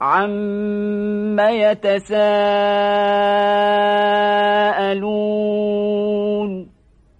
عَمَّ يَتَسَاءَلُونَ